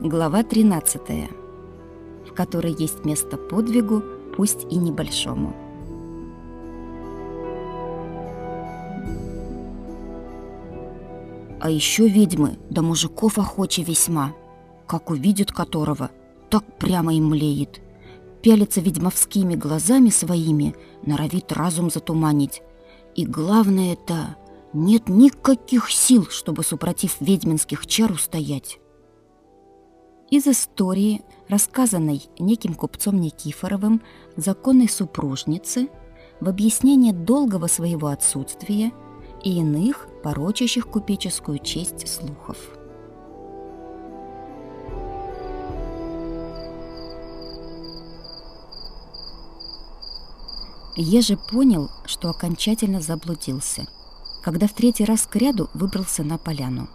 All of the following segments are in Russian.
Глава 13, в которой есть место подвигу, пусть и небольшому. А еще ведьмы, да мужиков охочи весьма, как увидят которого, так прямо им млеет. Пялится ведьмовскими глазами своими, норовит разум затуманить. И главное это, нет никаких сил, чтобы супротив ведьминских чар устоять. Из истории, рассказанной неким купцом Никифоровым, законной супружницы, в объяснение долгого своего отсутствия и иных, порочащих купеческую честь слухов. Еже понял, что окончательно заблудился, когда в третий раз к ряду выбрался на поляну.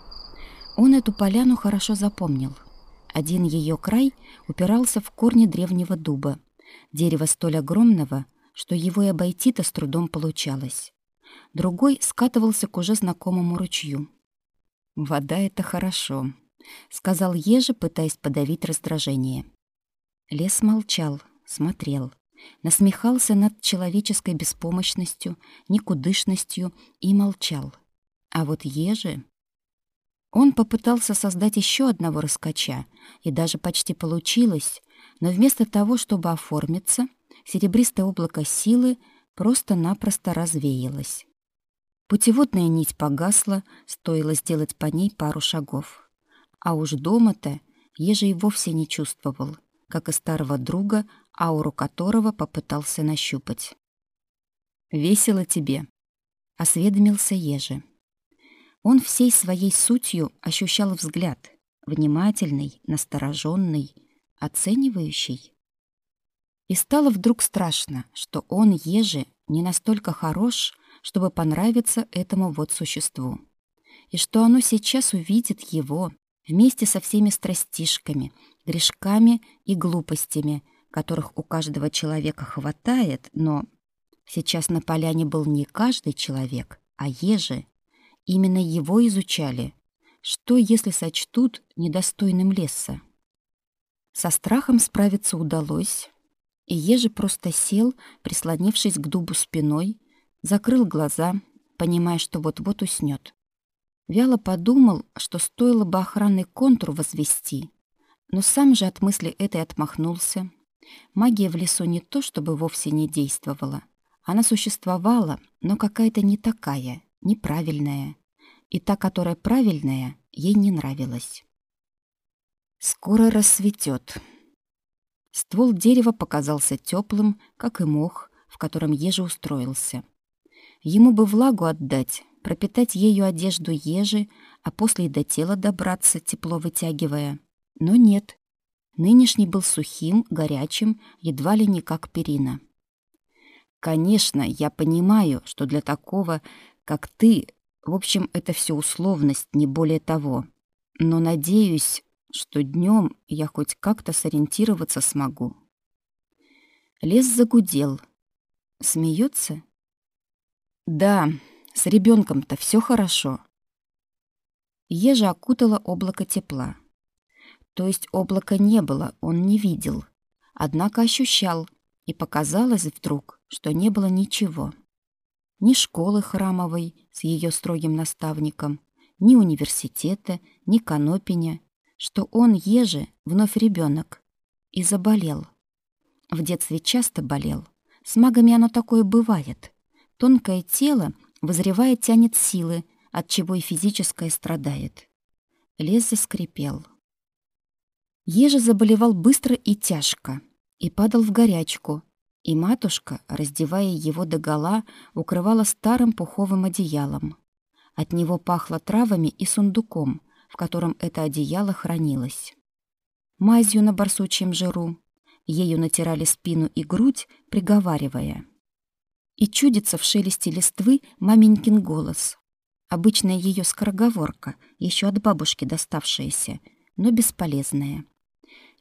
Он эту поляну хорошо запомнил. Один ее край упирался в корни древнего дуба, дерева столь огромного, что его и обойти-то с трудом получалось. Другой скатывался к уже знакомому ручью. «Вода — это хорошо», — сказал Ежи, пытаясь подавить раздражение. Лес молчал, смотрел насмехался над человеческой беспомощностью, никудышностью и молчал. А вот Ежи... Он попытался создать еще одного раскача, и даже почти получилось, но вместо того, чтобы оформиться, серебристое облако силы просто-напросто развеялось. Путеводная нить погасла, стоило сделать по ней пару шагов. А уж дома-то Ежи и вовсе не чувствовал, как и старого друга, ауру которого попытался нащупать. «Весело тебе», — осведомился Ежи. Он всей своей сутью ощущал взгляд, внимательный, настороженный, оценивающий. И стало вдруг страшно, что он, Ежи, не настолько хорош, чтобы понравиться этому вот существу. И что оно сейчас увидит его вместе со всеми страстишками, грешками и глупостями, которых у каждого человека хватает, но сейчас на поляне был не каждый человек, а ежи. Именно его изучали. Что, если сочтут недостойным леса? Со страхом справиться удалось, и ежи просто сел, прислонившись к дубу спиной, закрыл глаза, понимая, что вот-вот уснет. Вяло подумал, что стоило бы охранный контур возвести, но сам же от мысли этой отмахнулся, Магия в лесу не то чтобы вовсе не действовала. Она существовала, но какая-то не такая, неправильная. И та, которая правильная, ей не нравилась. Скоро рассветет. Ствол дерева показался теплым, как и мох, в котором ежи устроился. Ему бы влагу отдать, пропитать ею одежду ежи, а после и до тела добраться, тепло вытягивая. Но нет, Нынешний был сухим, горячим, едва ли не как перина. Конечно, я понимаю, что для такого, как ты, в общем, это все условность, не более того. Но надеюсь, что днем я хоть как-то сориентироваться смогу. Лес загудел. Смеется? Да, с ребенком-то все хорошо. Ежа окутала облако тепла. То есть облака не было, он не видел. Однако ощущал, и показалось вдруг, что не было ничего. Ни школы храмовой с ее строгим наставником, ни университета, ни конопиня, что он, еже, вновь ребенок, и заболел. В детстве часто болел. С магами оно такое бывает. Тонкое тело, возревая, тянет силы, от чего и физическое страдает. Лес заскрипел. Ежа заболевал быстро и тяжко, и падал в горячку, и матушка, раздевая его догола, укрывала старым пуховым одеялом. От него пахло травами и сундуком, в котором это одеяло хранилось. Мазью на барсучьем жиру, ею натирали спину и грудь, приговаривая. И чудится в шелесте листвы маменькин голос. Обычная ее скороговорка, еще от бабушки доставшаяся, но бесполезная.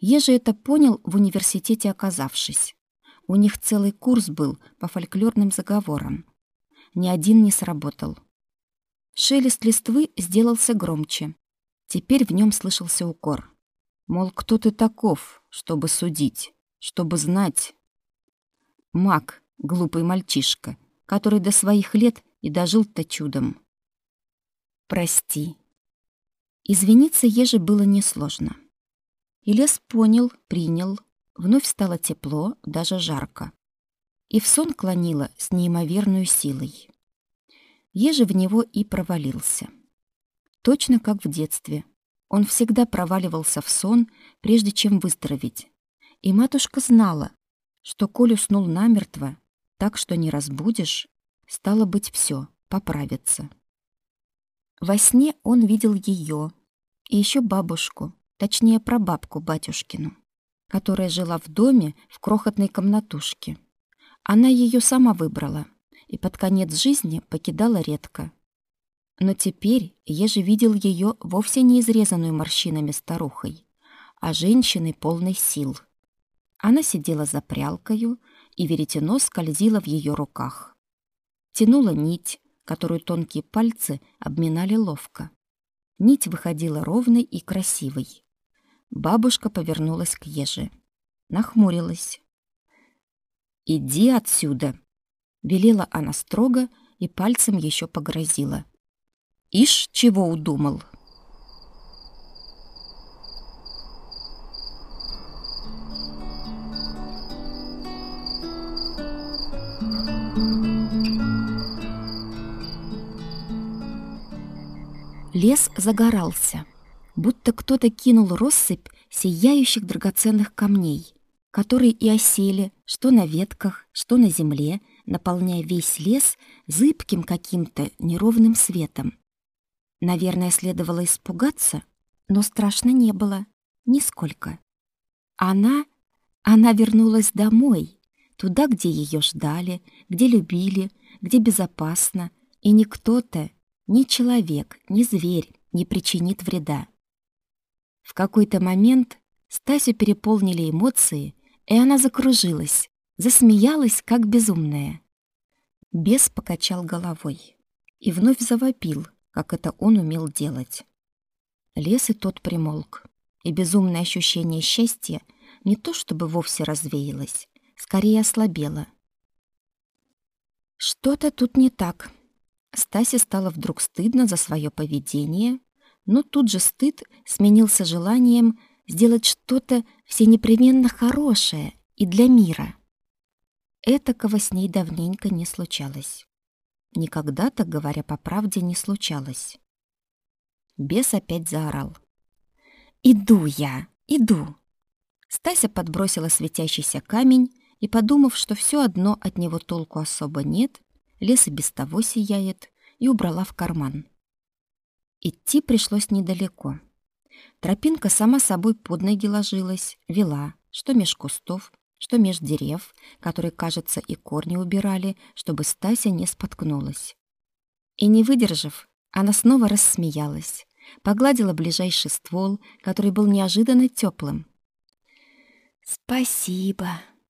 Еже это понял в университете оказавшись. У них целый курс был по фольклорным заговорам. Ни один не сработал. Шелест листвы сделался громче. Теперь в нем слышался укор. Мол, кто ты таков, чтобы судить, чтобы знать? Маг, глупый мальчишка, который до своих лет и дожил-то чудом. Прости. Извиниться еже было несложно. И лес понял, принял, вновь стало тепло, даже жарко. И в сон клонило с неимоверной силой. Еже в него и провалился. Точно как в детстве. Он всегда проваливался в сон, прежде чем выздороветь. И матушка знала, что коль уснул намертво, так что не разбудишь, стало быть все, поправится. Во сне он видел ее и еще бабушку, точнее прабабку батюшкину, которая жила в доме в крохотной комнатушке. Она ее сама выбрала и под конец жизни покидала редко. Но теперь же видел ее вовсе не изрезанную морщинами старухой, а женщиной полной сил — она сидела за прялкою, и веретено скользило в ее руках. Тянула нить, которую тонкие пальцы обминали ловко. Нить выходила ровной и красивой. Бабушка повернулась к еже. Нахмурилась. «Иди отсюда!» — велела она строго и пальцем еще погрозила. «Ишь, чего удумал!» Лес загорался, будто кто-то кинул россыпь сияющих драгоценных камней, которые и осели, что на ветках, что на земле, наполняя весь лес зыбким каким-то неровным светом. Наверное, следовало испугаться, но страшно не было, нисколько. Она, она вернулась домой, туда, где ее ждали, где любили, где безопасно, и не кто-то, ни человек, ни зверь не причинит вреда. В какой-то момент Стасю переполнили эмоции, и она закружилась, засмеялась, как безумная. Бес покачал головой и вновь завопил, как это он умел делать. Лес и тот примолк, и безумное ощущение счастья не то чтобы вовсе развеялось, скорее ослабело. Что-то тут не так, Стасе стало вдруг стыдно за свое поведение, но тут же стыд сменился желанием сделать что-то всенепременно хорошее и для мира. Этакого с ней давненько не случалось. Никогда, так говоря по правде, не случалось. Бес опять заорал. «Иду я, иду!» Стася подбросила светящийся камень и, подумав, что все одно от него толку особо нет, лес и без того сияет, и убрала в карман. Идти пришлось недалеко. Тропинка сама собой под ноги ложилась, вела, что меж кустов, что меж дерев, которые, кажется, и корни убирали, чтобы Стася не споткнулась. И не выдержав, она снова рассмеялась, погладила ближайший ствол, который был неожиданно теплым. «Спасибо»,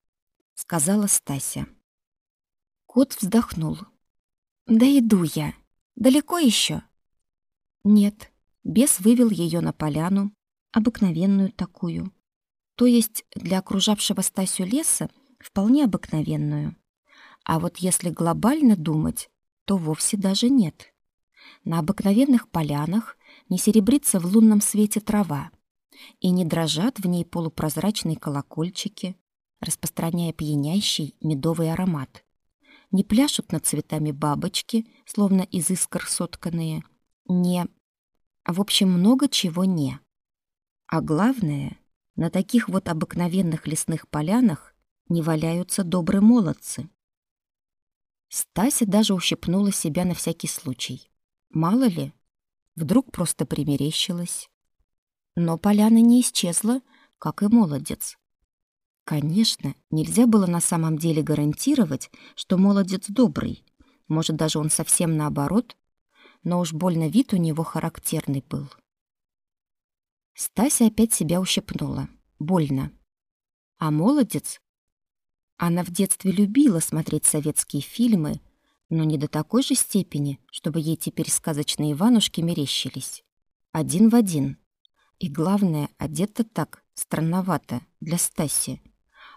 — сказала Стася. Кот вздохнул. «Да иду я. Далеко еще?» «Нет». Бес вывел ее на поляну, обыкновенную такую. То есть для окружавшего Стасю леса вполне обыкновенную. А вот если глобально думать, то вовсе даже нет. На обыкновенных полянах не серебрится в лунном свете трава, и не дрожат в ней полупрозрачные колокольчики, распространяя пьянящий медовый аромат не пляшут над цветами бабочки, словно из искр сотканные, не... В общем, много чего не. А главное, на таких вот обыкновенных лесных полянах не валяются добрые молодцы. Стася даже ущипнула себя на всякий случай. Мало ли, вдруг просто примерещилась. Но поляна не исчезла, как и молодец. Конечно, нельзя было на самом деле гарантировать, что молодец добрый. Может, даже он совсем наоборот. Но уж больно вид у него характерный был. Стася опять себя ущипнула. Больно. А молодец? Она в детстве любила смотреть советские фильмы, но не до такой же степени, чтобы ей теперь сказочные Иванушки мерещились. Один в один. И главное, одета так, странновато, для Стаси.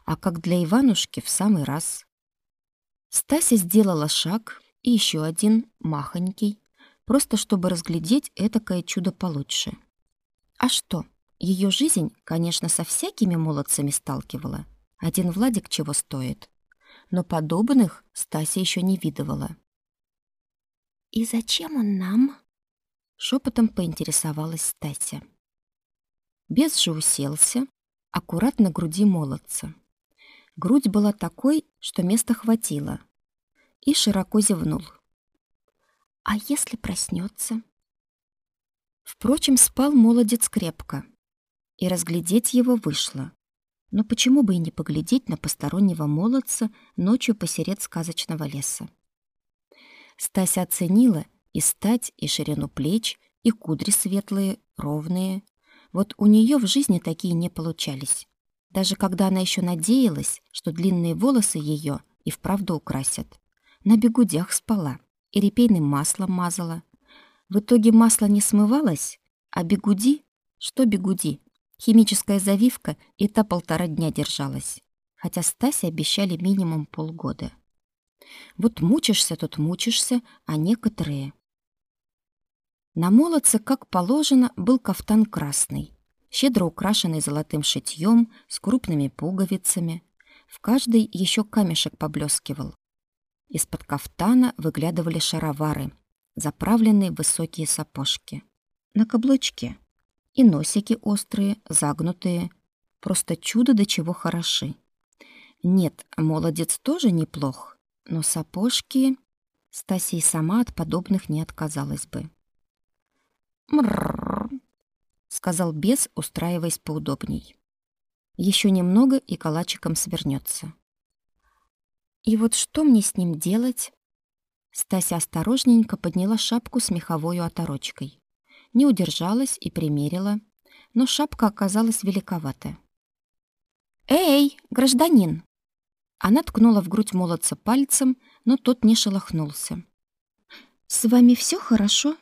А как для Иванушки в самый раз. Стася сделала шаг, и еще один, махонький, просто чтобы разглядеть этакое чудо получше. А что, ее жизнь, конечно, со всякими молодцами сталкивала. Один Владик чего стоит. Но подобных Стася еще не видывала. «И зачем он нам?» Шепотом поинтересовалась Стася. Бес же уселся, аккуратно груди молодца. Грудь была такой, что места хватило. И широко зевнул. «А если проснется?» Впрочем, спал молодец крепко. И разглядеть его вышло. Но почему бы и не поглядеть на постороннего молодца ночью посеред сказочного леса? Стася оценила и стать, и ширину плеч, и кудри светлые, ровные. Вот у нее в жизни такие не получались. Даже когда она еще надеялась, что длинные волосы ее и вправду украсят. На бегудях спала и репейным маслом мазала. В итоге масло не смывалось, а бегуди, что бегуди, химическая завивка и та полтора дня держалась. Хотя Стасе обещали минимум полгода. Вот мучишься тут мучишься, а некоторые... На молодце, как положено, был кафтан красный, щедро украшенный золотым шитьем с крупными пуговицами. В каждой еще камешек поблескивал. Из-под кафтана выглядывали шаровары, заправленные в высокие сапожки. На каблучке. И носики острые, загнутые. Просто чудо до чего хороши. Нет, молодец тоже неплох. Но сапожки... Стасия сама от подобных не отказалась бы. «Мрррр», — сказал бес, устраиваясь поудобней. Еще немного и калачиком свернется. «И вот что мне с ним делать?» Стася осторожненько подняла шапку с меховой оторочкой. Не удержалась и примерила, но шапка оказалась великоватая. «Эй, гражданин!» Она ткнула в грудь молодца пальцем, но тот не шелохнулся. «С вами все хорошо?»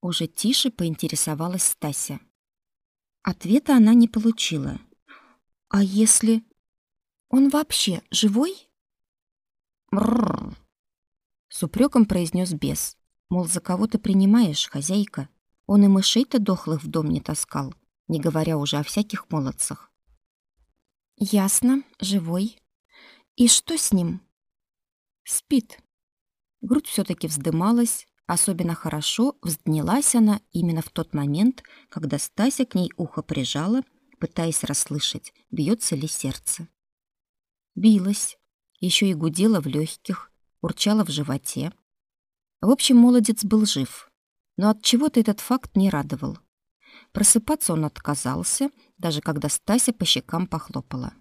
Уже тише поинтересовалась Стася. Ответа она не получила. «А если... он вообще живой?» «Мрррр!» С упреком произнес бес. Мол, за кого ты принимаешь, хозяйка? Он и мышей-то дохлых в дом не таскал, не говоря уже о всяких молодцах. «Ясно, живой», и что с ним? Спит. Грудь все таки вздымалась, особенно хорошо взднялась она именно в тот момент, когда Стася к ней ухо прижала, пытаясь расслышать, бьется ли сердце. Билась, еще и гудела в легких, урчала в животе. В общем, молодец был жив, но от чего-то этот факт не радовал. Просыпаться он отказался, даже когда Стася по щекам похлопала.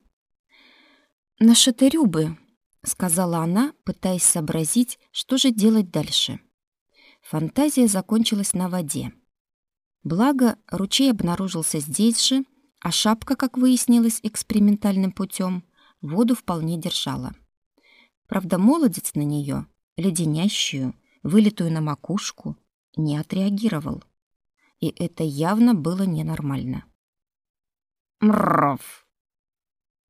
«На шатырю бы», — сказала она, пытаясь сообразить, что же делать дальше. Фантазия закончилась на воде. Благо, ручей обнаружился здесь же, а шапка, как выяснилось экспериментальным путем, воду вполне держала. Правда, молодец на нее, леденящую, вылитую на макушку, не отреагировал. И это явно было ненормально. «Мррров!»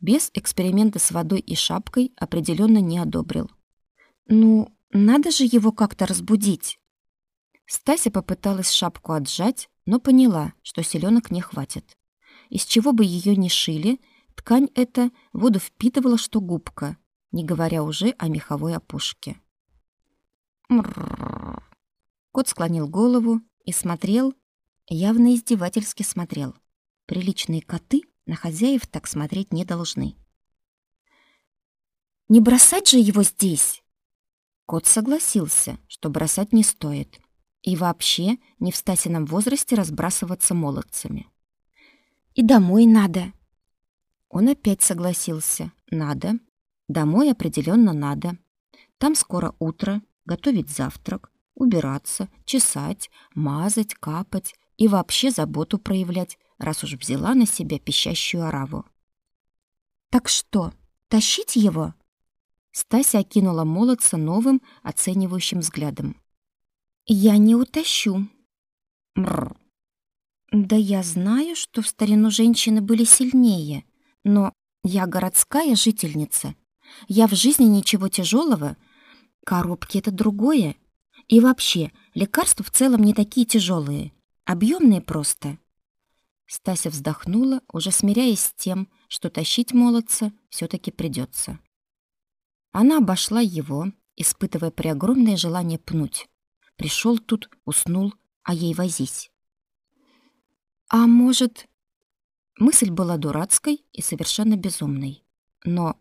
Без эксперимента с водой и шапкой определенно не одобрил. Ну, надо же его как-то разбудить. Стася попыталась шапку отжать, но поняла, что селенок не хватит. Из чего бы ее ни шили, ткань эта воду впитывала, что губка, не говоря уже о меховой опушке. Мрррр. Кот склонил голову и смотрел, явно издевательски смотрел. Приличные коты на хозяев так смотреть не должны. «Не бросать же его здесь!» Кот согласился, что бросать не стоит. И вообще не в Стасином возрасте разбрасываться молодцами. «И домой надо!» Он опять согласился. «Надо. Домой определенно надо. Там скоро утро, готовить завтрак, убираться, чесать, мазать, капать и вообще заботу проявлять раз уж взяла на себя пищащую ораву. «Так что, тащить его?» Стася окинула молодца новым, оценивающим взглядом. «Я не утащу». Мрр. «Да я знаю, что в старину женщины были сильнее, но я городская жительница. Я в жизни ничего тяжелого. Коробки — это другое. И вообще, лекарства в целом не такие тяжелые, объемные просто». Стася вздохнула, уже смиряясь с тем, что тащить молодца все таки придется. Она обошла его, испытывая преогромное желание пнуть. Пришел тут, уснул, а ей возись. А может... Мысль была дурацкой и совершенно безумной. Но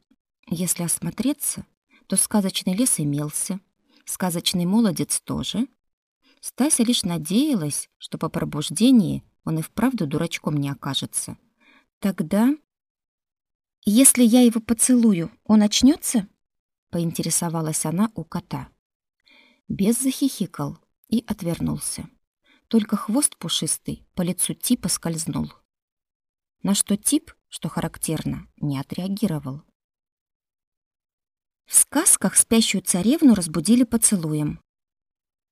если осмотреться, то сказочный лес имелся, сказочный молодец тоже. Стася лишь надеялась, что по пробуждении он и вправду дурачком не окажется. Тогда... «Если я его поцелую, он очнется? поинтересовалась она у кота. Бес захихикал и отвернулся. Только хвост пушистый по лицу типа скользнул. На что тип, что характерно, не отреагировал. В сказках спящую царевну разбудили поцелуем.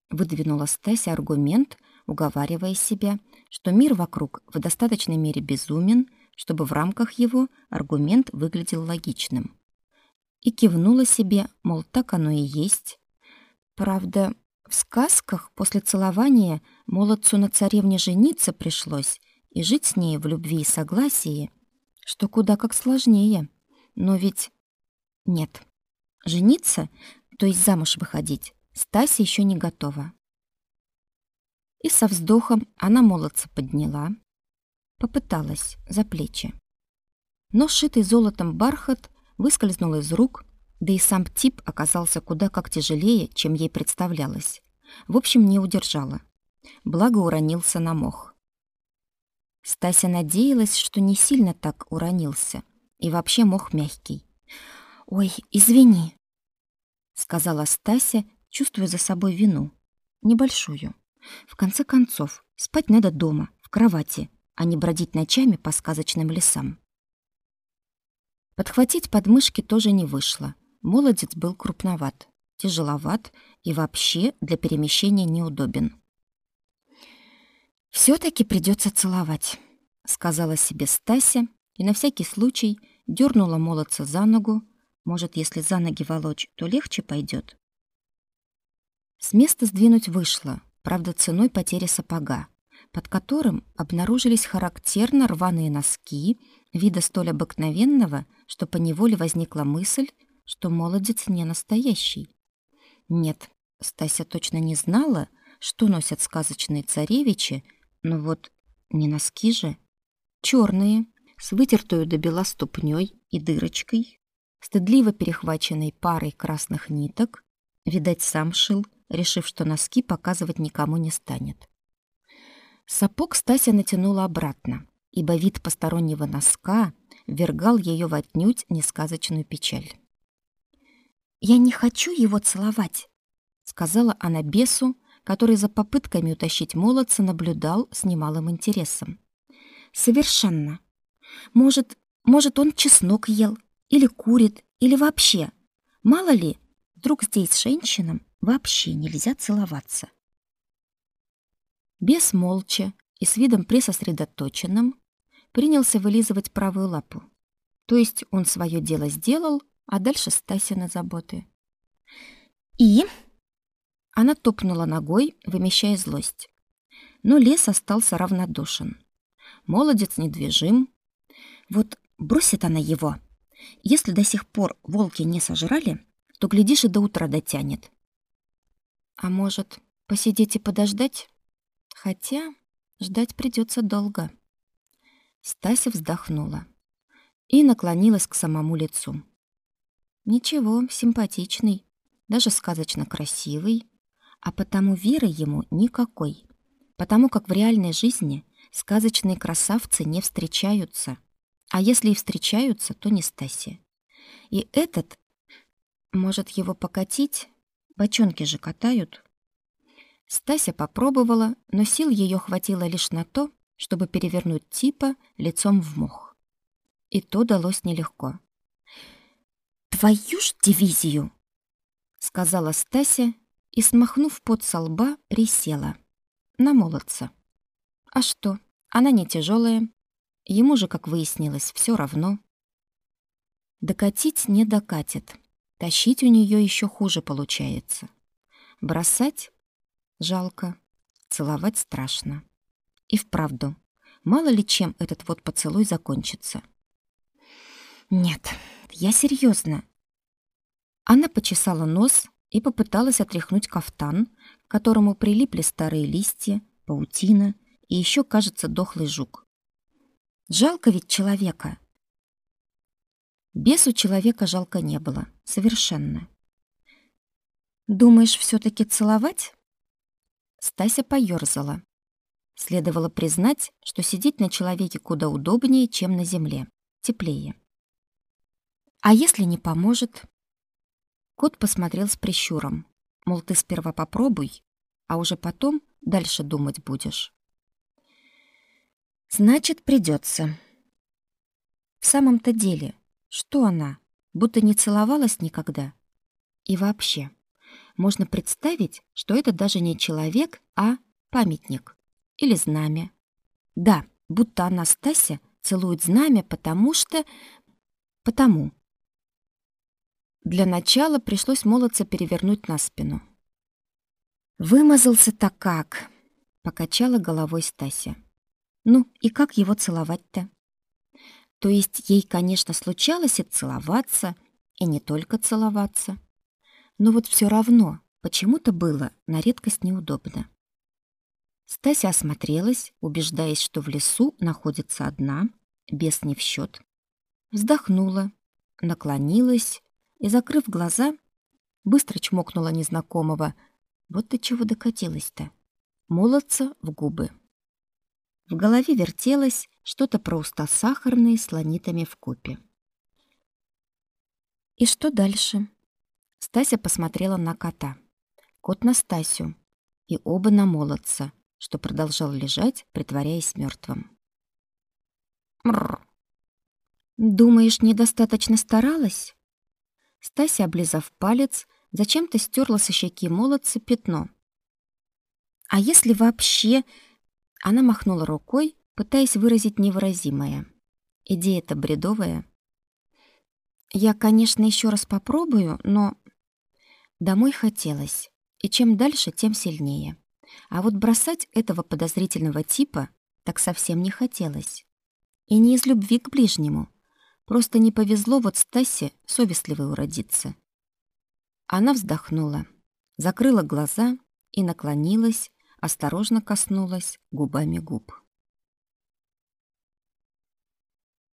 Выдвинула Стася аргумент, уговаривая себя, что мир вокруг в достаточной мере безумен, чтобы в рамках его аргумент выглядел логичным. И кивнула себе, мол, так оно и есть. Правда, в сказках после целования молодцу на царевне жениться пришлось и жить с ней в любви и согласии, что куда как сложнее. Но ведь... Нет. Жениться, то есть замуж выходить, Стася еще не готова. И со вздохом она молодца подняла, попыталась за плечи. Но шитый золотом бархат выскользнул из рук, да и сам тип оказался куда как тяжелее, чем ей представлялось. В общем, не удержала. Благо уронился на мох. Стася надеялась, что не сильно так уронился, и вообще мох мягкий. «Ой, извини», — сказала Стася, чувствуя за собой вину. Небольшую. В конце концов, спать надо дома, в кровати, а не бродить ночами по сказочным лесам. Подхватить подмышки тоже не вышло. Молодец был крупноват, тяжеловат и вообще для перемещения неудобен. все таки придется целовать», — сказала себе Стася и на всякий случай дернула молодца за ногу. Может, если за ноги волочь, то легче пойдет. С места сдвинуть вышло, правда, ценой потери сапога, под которым обнаружились характерно рваные носки, вида столь обыкновенного, что поневоле возникла мысль, что молодец не настоящий. Нет, Стася точно не знала, что носят сказочные царевичи, но вот не носки же. черные, с вытертую до бела ступней и дырочкой, стыдливо перехваченной парой красных ниток. Видать, сам шил, решив, что носки показывать никому не станет. Сапог Стася натянула обратно, ибо вид постороннего носка ввергал ее в отнюдь несказочную печаль. «Я не хочу его целовать», — сказала она бесу, который за попытками утащить молодца наблюдал с немалым интересом. «Совершенно. Может, может, он чеснок ел, или курит, или вообще. Мало ли, вдруг здесь женщинам вообще нельзя целоваться». Бес молча и с видом пресосредоточенным принялся вылизывать правую лапу. То есть он свое дело сделал, а дальше Стасина заботы. И она топнула ногой, вымещая злость. Но лес остался равнодушен. Молодец недвижим. Вот бросит она его. Если до сих пор волки не сожрали, то, глядишь, и до утра дотянет. А может, посидеть и подождать? Хотя ждать придется долго. Стася вздохнула и наклонилась к самому лицу. Ничего, симпатичный, даже сказочно красивый, а потому веры ему никакой, потому как в реальной жизни сказочные красавцы не встречаются, а если и встречаются, то не Стаси. И этот, может его покатить, бочонки же катают. Стася попробовала, но сил ее хватило лишь на то, чтобы перевернуть типа лицом в мох. И то далось нелегко. твою ж дивизию!» — сказала Стася и, смахнув пот со лба, присела. На молодца. А что, она не тяжелая. Ему же, как выяснилось, все равно. Докатить не докатит. Тащить у нее еще хуже получается. Бросать жалко, целовать страшно. И вправду, мало ли чем этот вот поцелуй закончится. Нет, я серьезно. Она почесала нос и попыталась отряхнуть кафтан, к которому прилипли старые листья, паутина и еще, кажется, дохлый жук. Жалко ведь человека. Бесу человека жалко не было, совершенно. Думаешь, все таки целовать? Стася поёрзала. Следовало признать, что сидеть на человеке куда удобнее, чем на земле, теплее. А если не поможет? Кот посмотрел с прищуром. Мол, ты сперва попробуй, а уже потом дальше думать будешь. Значит, придется. В самом-то деле, что она, будто не целовалась никогда? И вообще, можно представить, что это даже не человек, а памятник или знамя. Да, будто она, Стася, целует знамя, потому что... Потому. Для начала пришлось молодца перевернуть на спину. «Вымазался-то как!» — покачала головой Стася. «Ну, и как его целовать-то?» То есть ей, конечно, случалось и целоваться, и не только целоваться. Но вот все равно почему-то было на редкость неудобно. Стася осмотрелась, убеждаясь, что в лесу находится одна, без не в счет. Вздохнула, наклонилась и, закрыв глаза, быстро чмокнула незнакомого. Вот ты чего докатилась-то. Молодца в губы. В голове вертелось что-то про уста сахарные с ланитами в купе. И что дальше? Стася посмотрела на кота. Кот на Стасю. И оба на молодца, что продолжал лежать, притворяясь мертвым. Мрр. Думаешь, недостаточно старалась? Стася, облизав палец, зачем-то стерла со щеки молодца пятно. А если вообще... Она махнула рукой, пытаясь выразить невыразимое. Идея-то бредовая. Я, конечно, еще раз попробую, но... Домой хотелось. И чем дальше, тем сильнее. А вот бросать этого подозрительного типа так совсем не хотелось. И не из любви к ближнему, Просто не повезло вот Стасе совестливой уродиться. Она вздохнула, закрыла глаза и наклонилась, осторожно коснулась губами губ.